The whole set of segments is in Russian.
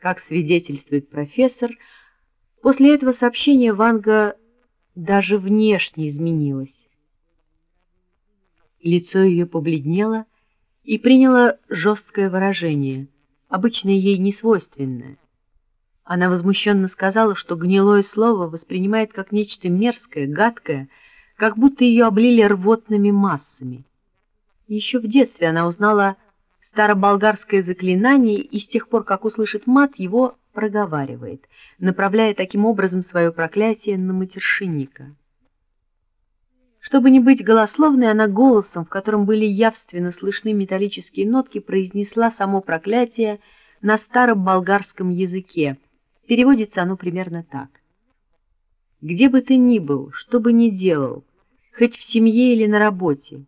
Как свидетельствует профессор, после этого сообщения Ванга даже внешне изменилась. Лицо ее побледнело и приняло жесткое выражение, обычно ей несвойственное. Она возмущенно сказала, что гнилое слово воспринимает как нечто мерзкое, гадкое, как будто ее облили рвотными массами. Еще в детстве она узнала староболгарское заклинание и с тех пор, как услышит мат, его проговаривает, направляя таким образом свое проклятие на матершинника. Чтобы не быть голословной, она голосом, в котором были явственно слышны металлические нотки, произнесла само проклятие на старом болгарском языке. Переводится оно примерно так. «Где бы ты ни был, что бы ни делал, хоть в семье или на работе,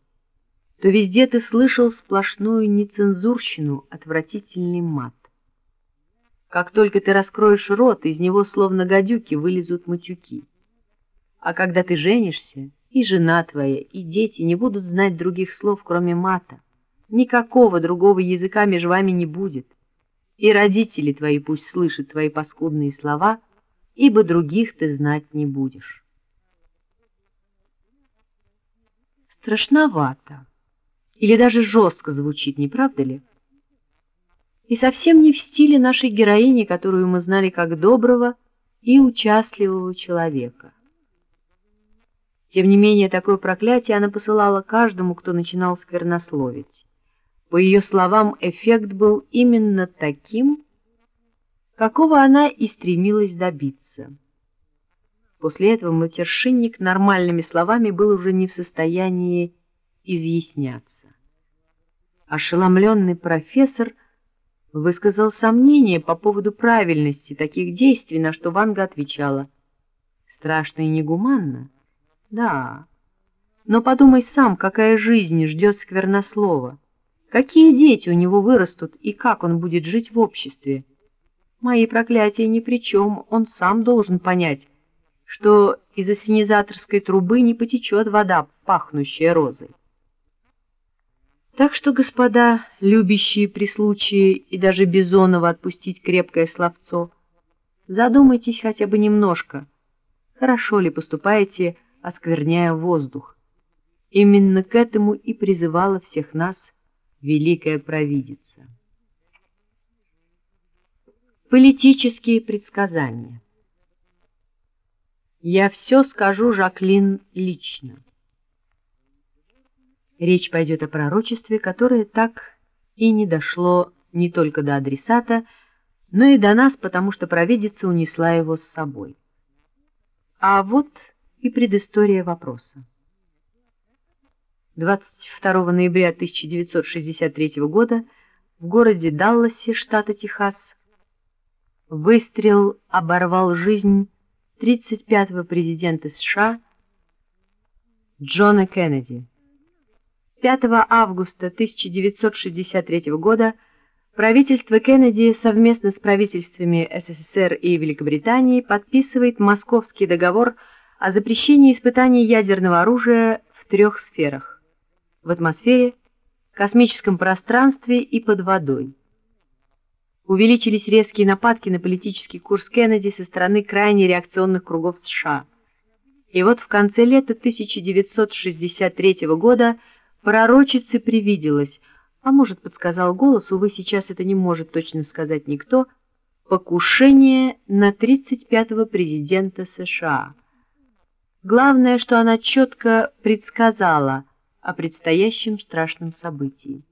то везде ты слышал сплошную нецензурщину, отвратительный мат. Как только ты раскроешь рот, из него словно гадюки вылезут матюки. А когда ты женишься, и жена твоя, и дети не будут знать других слов, кроме мата. Никакого другого языка между вами не будет. И родители твои пусть слышат твои паскудные слова, ибо других ты знать не будешь. Страшновато. Или даже жестко звучит, не правда ли? И совсем не в стиле нашей героини, которую мы знали как доброго и участливого человека. Тем не менее, такое проклятие она посылала каждому, кто начинал сквернословить. По ее словам, эффект был именно таким, какого она и стремилась добиться. После этого матершинник нормальными словами был уже не в состоянии изъясняться. Ошеломленный профессор высказал сомнение по поводу правильности таких действий, на что Ванга отвечала «Страшно и негуманно». Да, но подумай сам, какая жизнь ждет сквернослова. Какие дети у него вырастут и как он будет жить в обществе? Мои проклятия ни при чем, он сам должен понять, что из ассенизаторской трубы не потечет вода, пахнущая розой. Так что, господа, любящие при случае и даже Бизонова отпустить крепкое словцо, задумайтесь хотя бы немножко, хорошо ли поступаете оскверняя воздух. Именно к этому и призывала всех нас великая провидица. Политические предсказания Я все скажу Жаклин лично. Речь пойдет о пророчестве, которое так и не дошло не только до адресата, но и до нас, потому что провидица унесла его с собой. А вот и предыстория вопроса. 22 ноября 1963 года в городе Далласе, штата Техас, выстрел оборвал жизнь 35-го президента США Джона Кеннеди. 5 августа 1963 года правительство Кеннеди совместно с правительствами СССР и Великобритании подписывает Московский договор о запрещении испытаний ядерного оружия в трех сферах – в атмосфере, космическом пространстве и под водой. Увеличились резкие нападки на политический курс Кеннеди со стороны крайне реакционных кругов США. И вот в конце лета 1963 года пророчице привиделось, а может, подсказал голос, увы, сейчас это не может точно сказать никто, покушение на 35-го президента США – Главное, что она четко предсказала о предстоящем страшном событии.